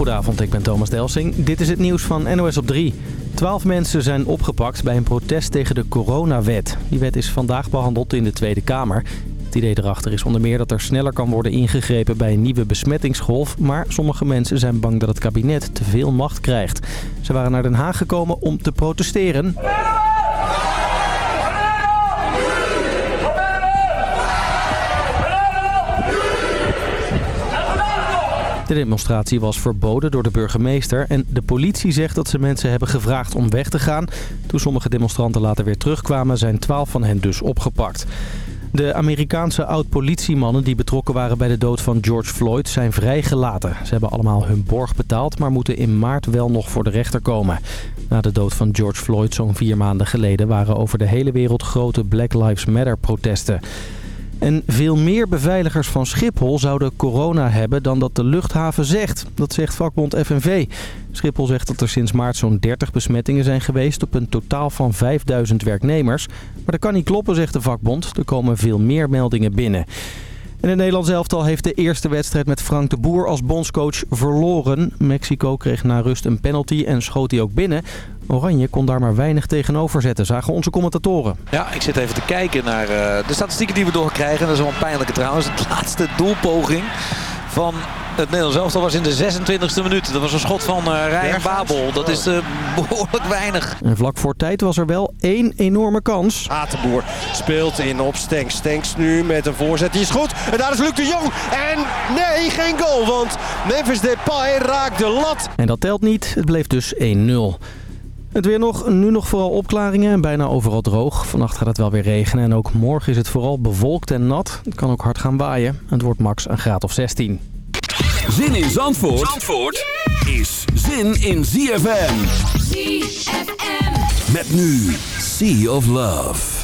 Goedenavond, ik ben Thomas Delsing. Dit is het nieuws van NOS op 3. Twaalf mensen zijn opgepakt bij een protest tegen de coronawet. Die wet is vandaag behandeld in de Tweede Kamer. Het idee erachter is onder meer dat er sneller kan worden ingegrepen bij een nieuwe besmettingsgolf. Maar sommige mensen zijn bang dat het kabinet te veel macht krijgt. Ze waren naar Den Haag gekomen om te protesteren. De demonstratie was verboden door de burgemeester en de politie zegt dat ze mensen hebben gevraagd om weg te gaan. Toen sommige demonstranten later weer terugkwamen zijn twaalf van hen dus opgepakt. De Amerikaanse oud-politiemannen die betrokken waren bij de dood van George Floyd zijn vrijgelaten. Ze hebben allemaal hun borg betaald, maar moeten in maart wel nog voor de rechter komen. Na de dood van George Floyd zo'n vier maanden geleden waren over de hele wereld grote Black Lives Matter protesten. En veel meer beveiligers van Schiphol zouden corona hebben dan dat de luchthaven zegt. Dat zegt vakbond FNV. Schiphol zegt dat er sinds maart zo'n 30 besmettingen zijn geweest op een totaal van 5000 werknemers. Maar dat kan niet kloppen, zegt de vakbond. Er komen veel meer meldingen binnen. En het Nederlands elftal heeft de eerste wedstrijd met Frank de Boer als bondscoach verloren. Mexico kreeg na rust een penalty en schoot hij ook binnen. Oranje kon daar maar weinig tegenover zetten, zagen onze commentatoren. Ja, ik zit even te kijken naar uh, de statistieken die we doorkrijgen. Dat is wel een pijnlijke trouwens. De laatste doelpoging van het Nederlands elftal was in de 26e minuut. Dat was een schot van uh, Ryan Babel. Dat is uh, behoorlijk weinig. En vlak voor tijd was er wel één enorme kans. Atenboer speelt in op Stenks. Stenks nu met een voorzet. Die is goed. En daar is Luc de Jong. En nee, geen goal. Want Memphis Depay raakt de lat. En dat telt niet. Het bleef dus 1-0. Het weer nog, nu nog vooral opklaringen en bijna overal droog. Vannacht gaat het wel weer regenen en ook morgen is het vooral bewolkt en nat. Het kan ook hard gaan waaien. Het wordt max een graad of 16. Zin in Zandvoort, Zandvoort is zin in ZFM. ZFM. Met nu Sea of Love.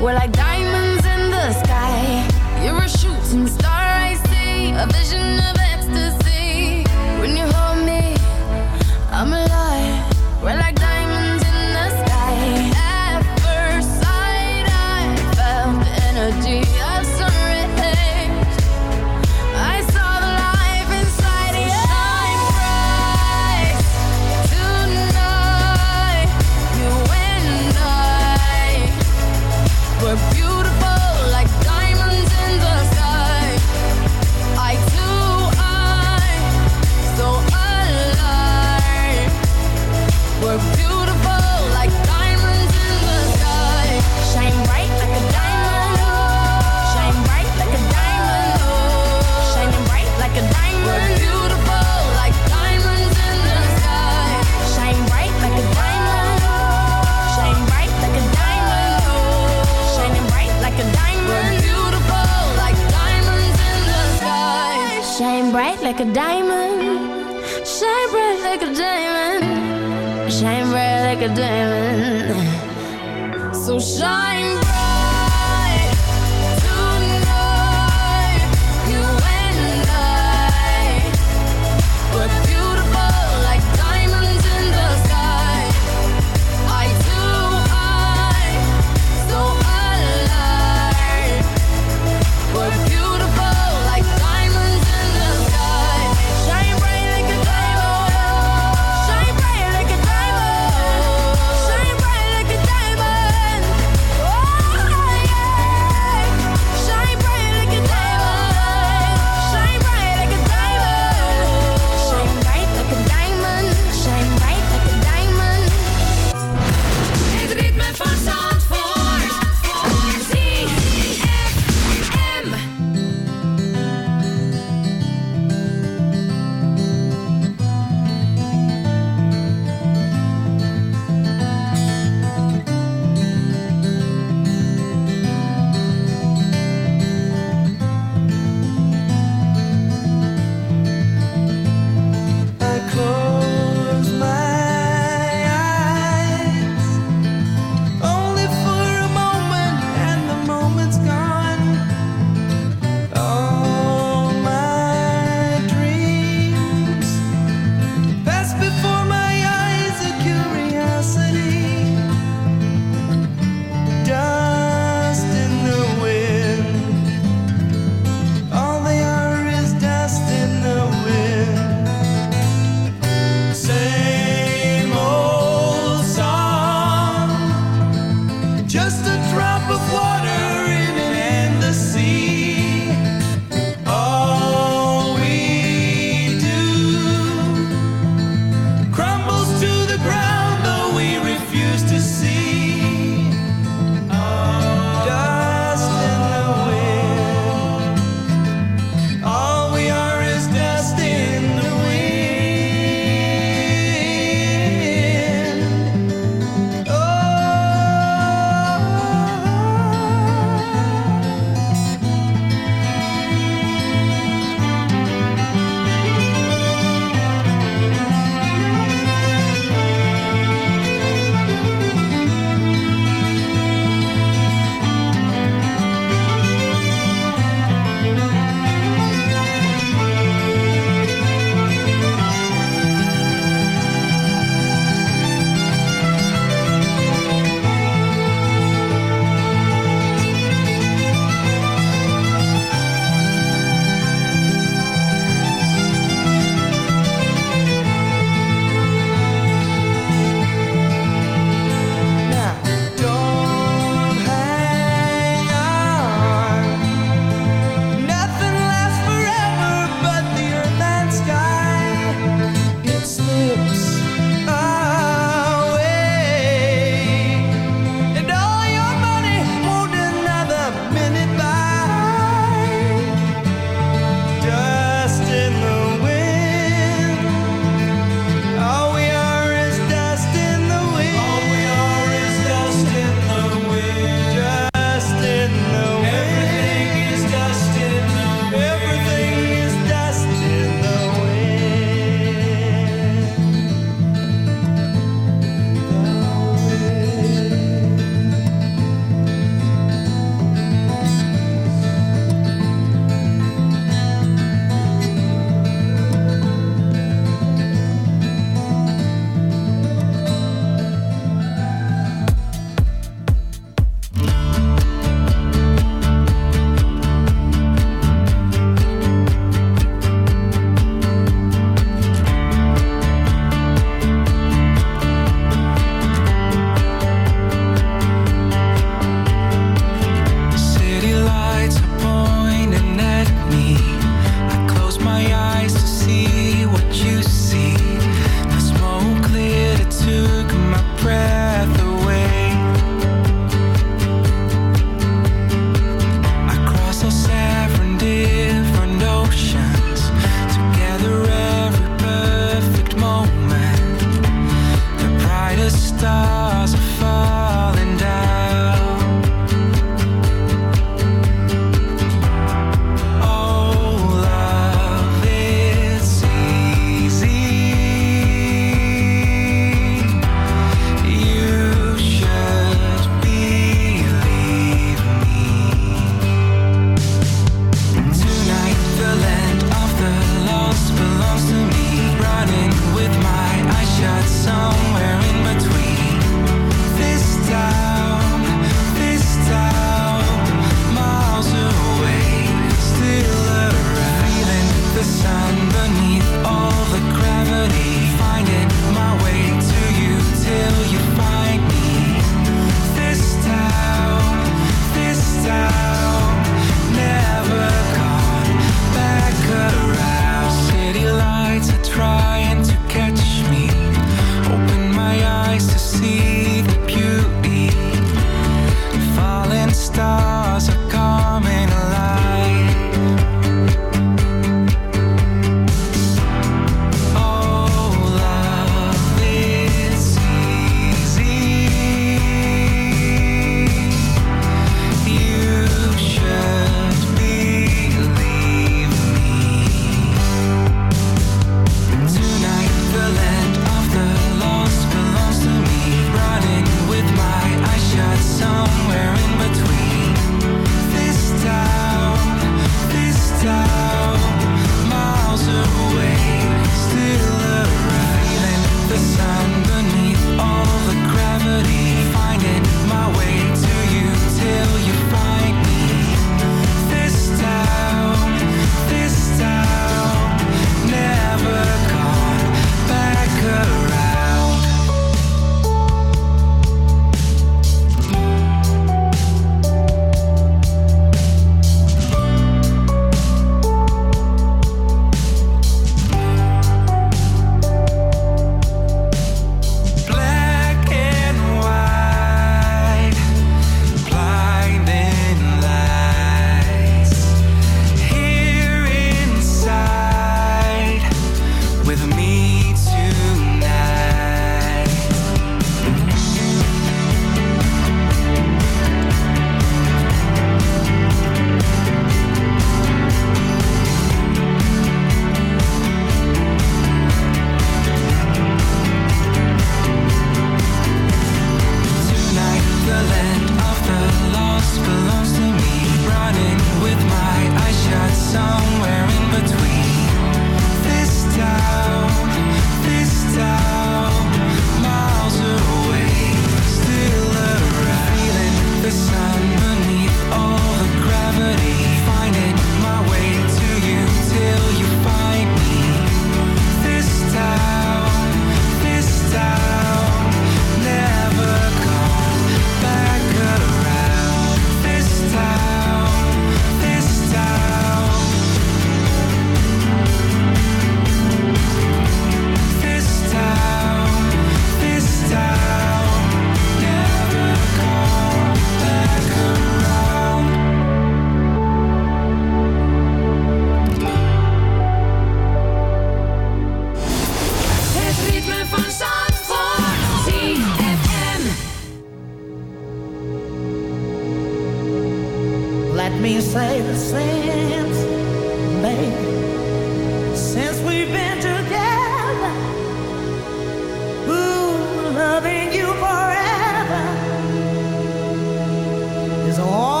So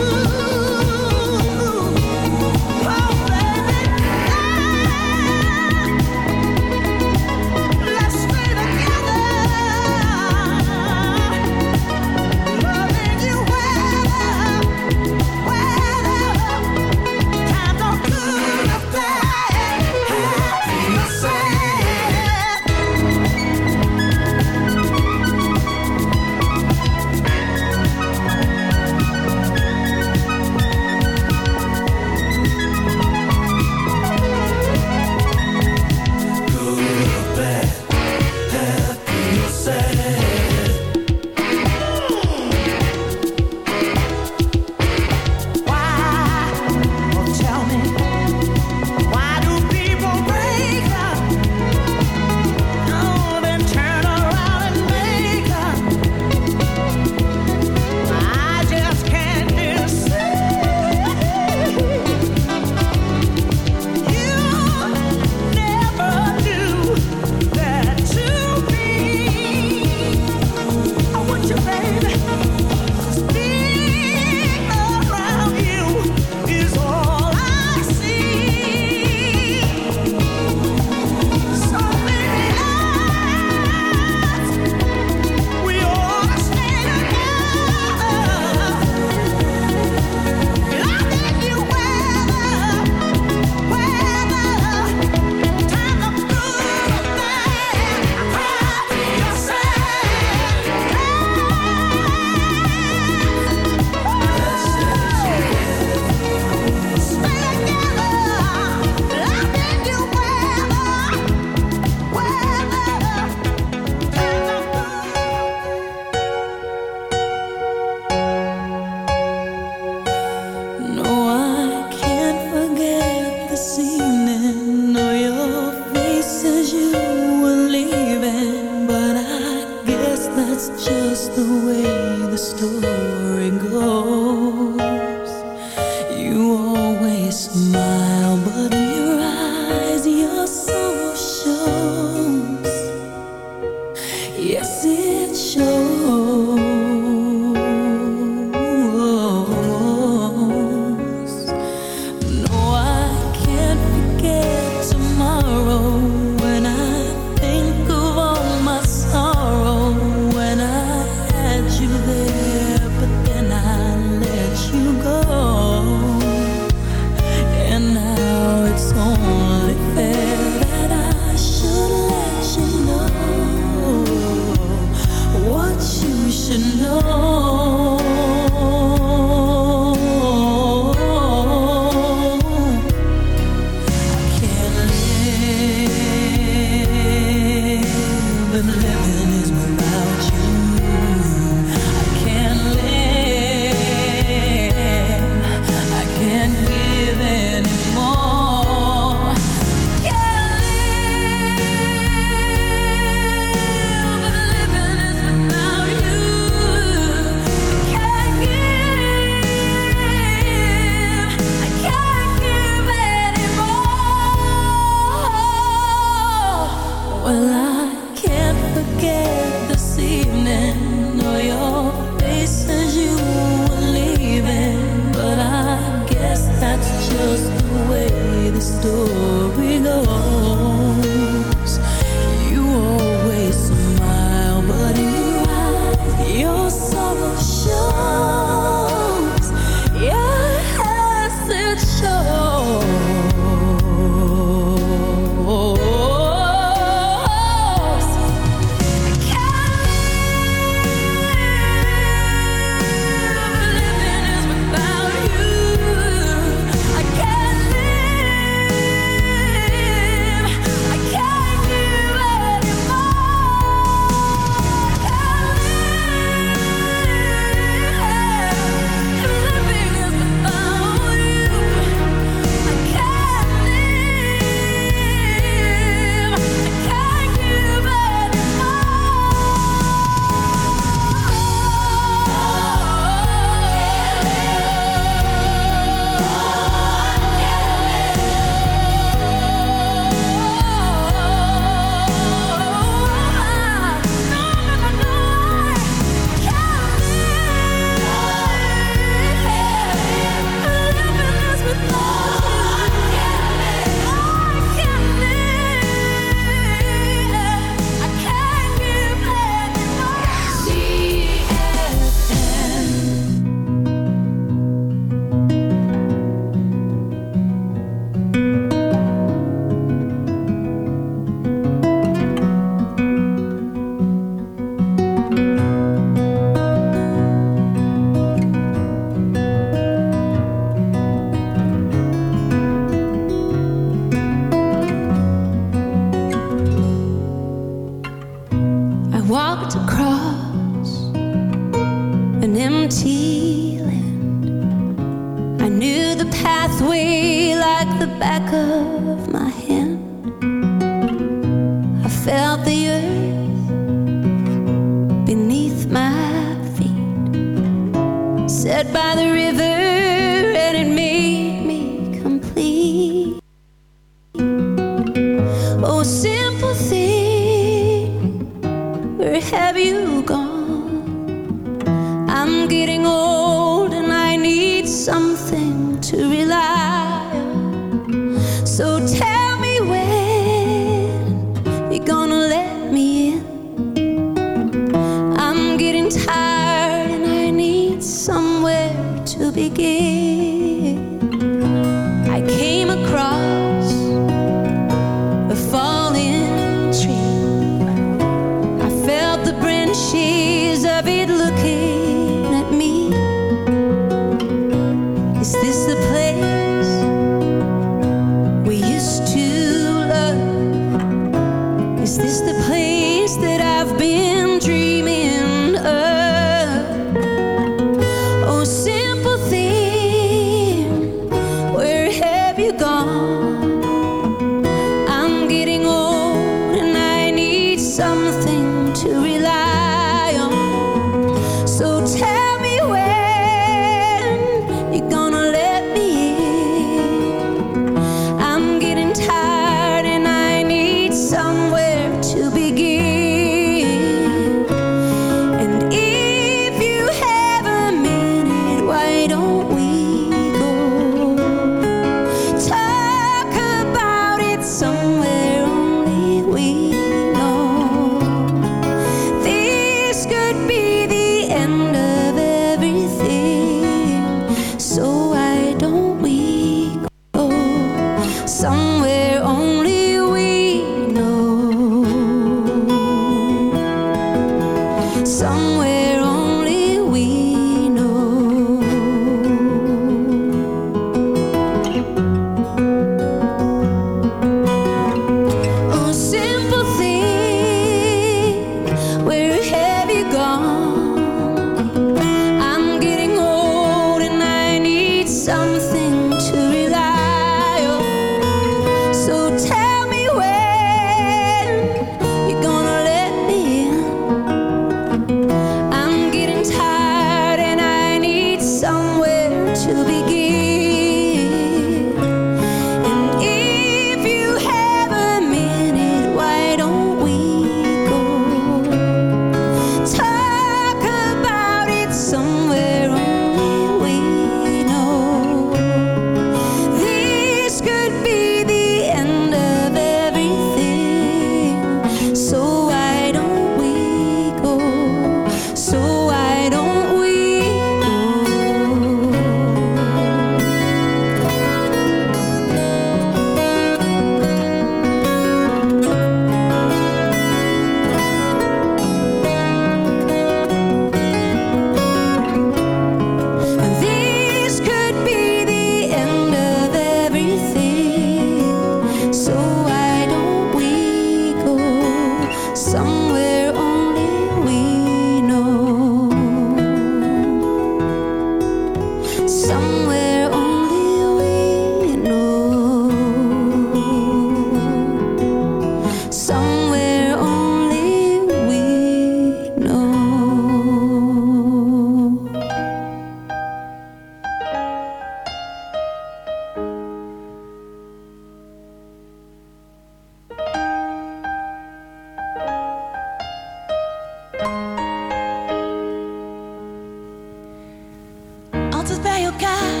elkaar,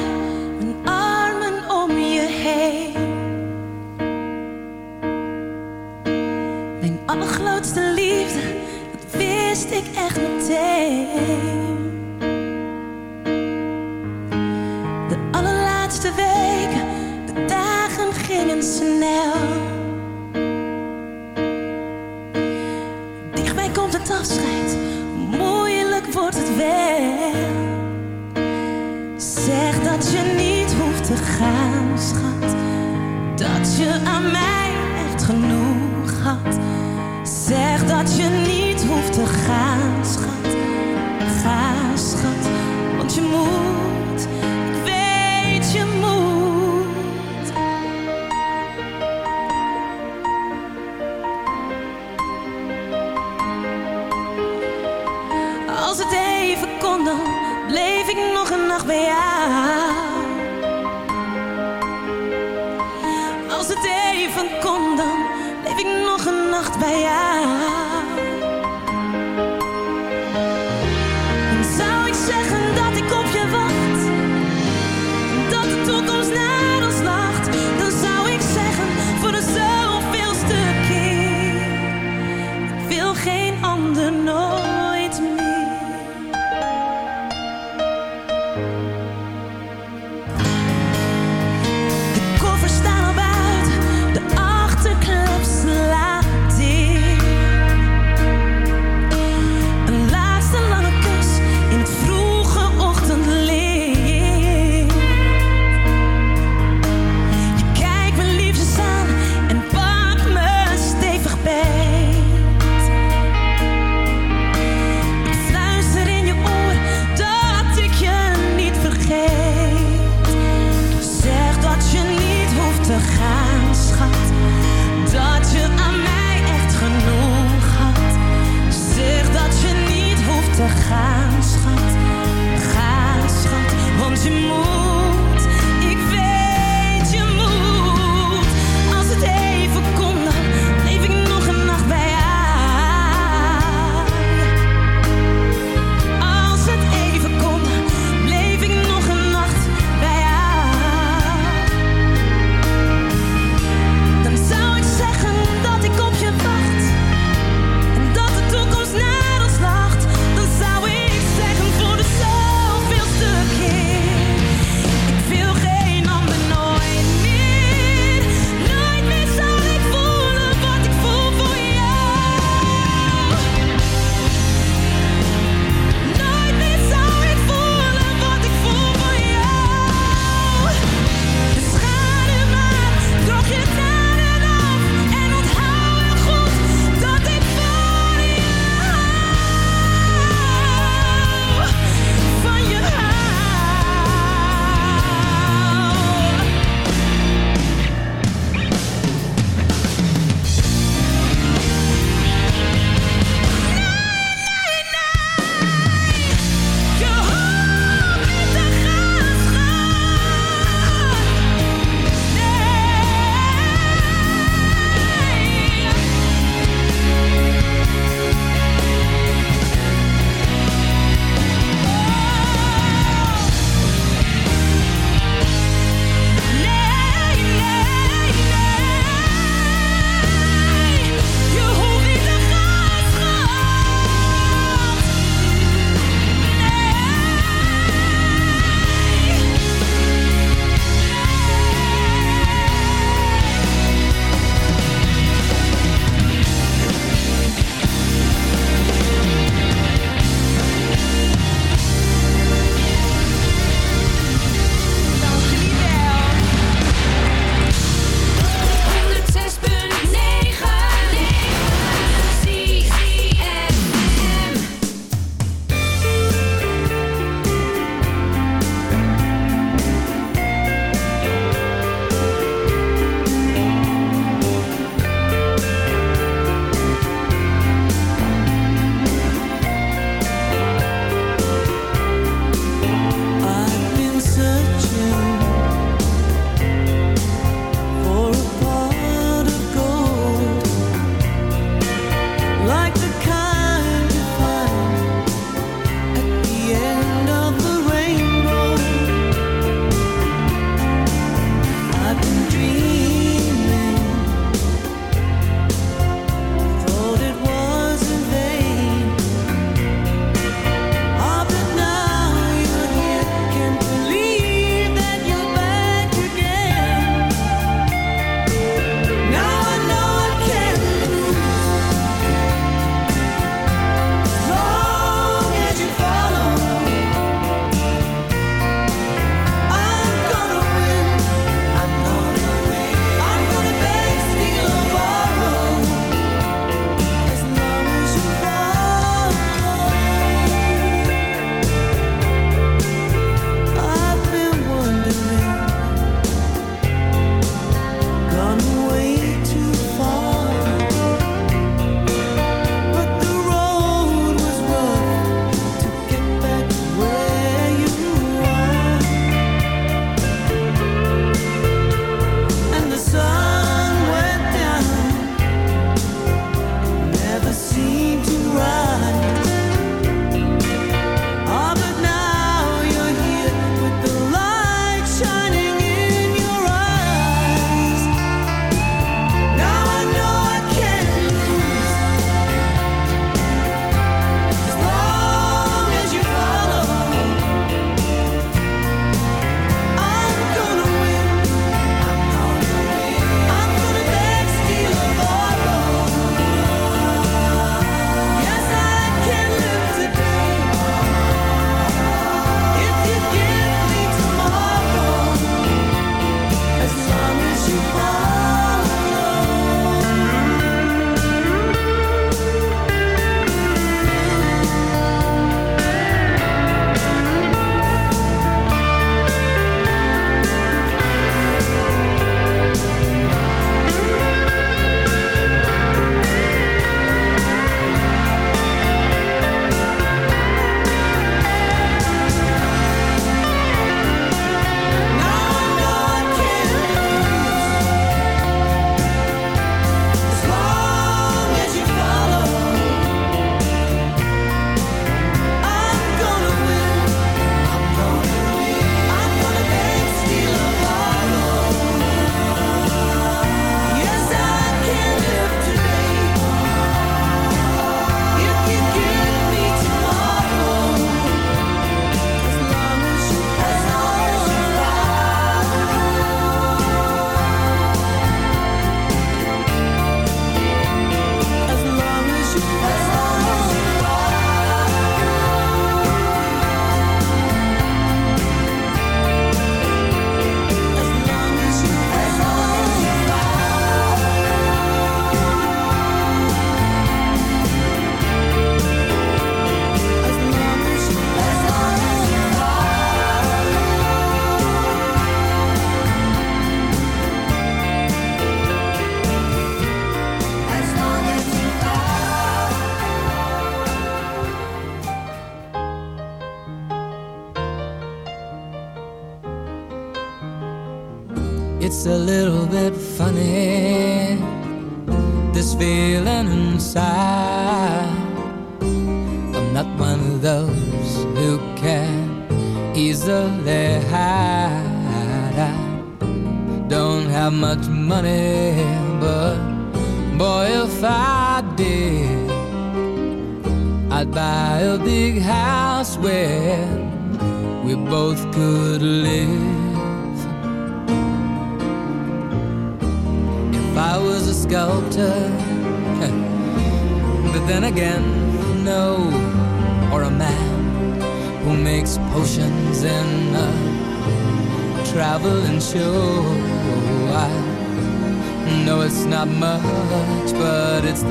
mijn armen om je heen. Mijn allergrootste liefde, dat wist ik echt meteen.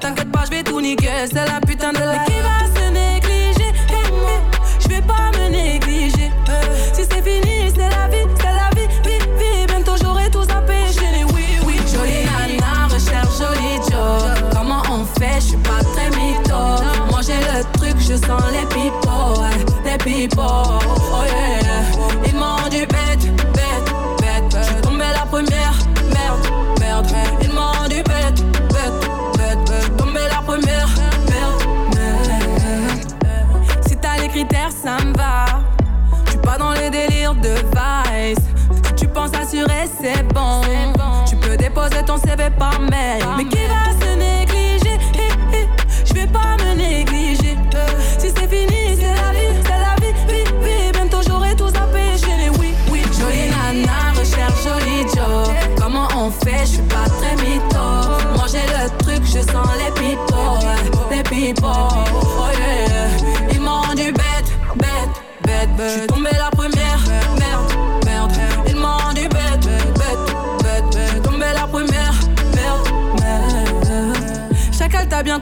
T'inquiète pas, je vais tout niquer, c'est la putain de la. Qui va se négliger? Hey, moi, je vais pas me négliger. Si c'est fini, c'est la vie, c'est la vie, vie, vie. Bientôt j'aurai tout zappé, chérie, oui, oui. Jolie nana, recherche joli Joe. Comment on fait? Je suis pas très mytho. Moi j'ai le truc, je sens les ouais, les pipeaux. Oh yeah. CV par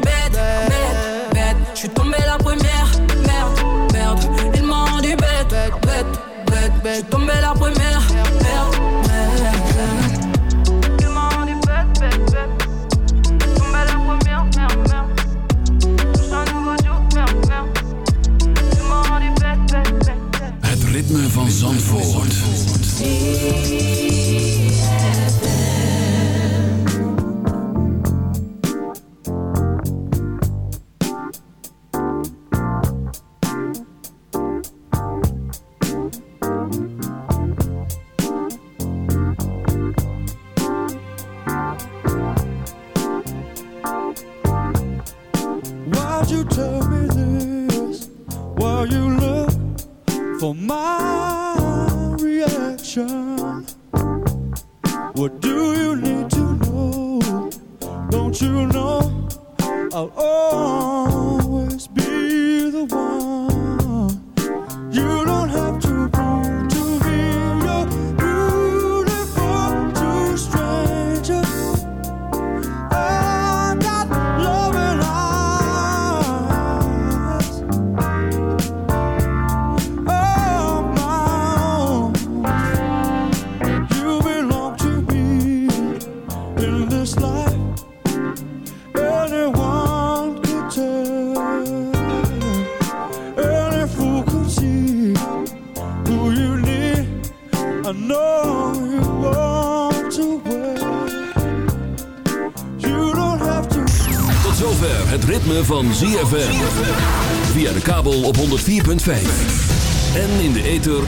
Bête, bête, bête. Je suis tombée la première, merde, merde. M'ont dit bête, bête, bête, bête. Je suis tombée la première, merde, merde. Bête, bête, bête. Tombée la première, merde, merde. Touche un nouveau jour, merde, merde. Ils m'ont dit bête, bête, bête. Het ritme van Zandvoort. Why'd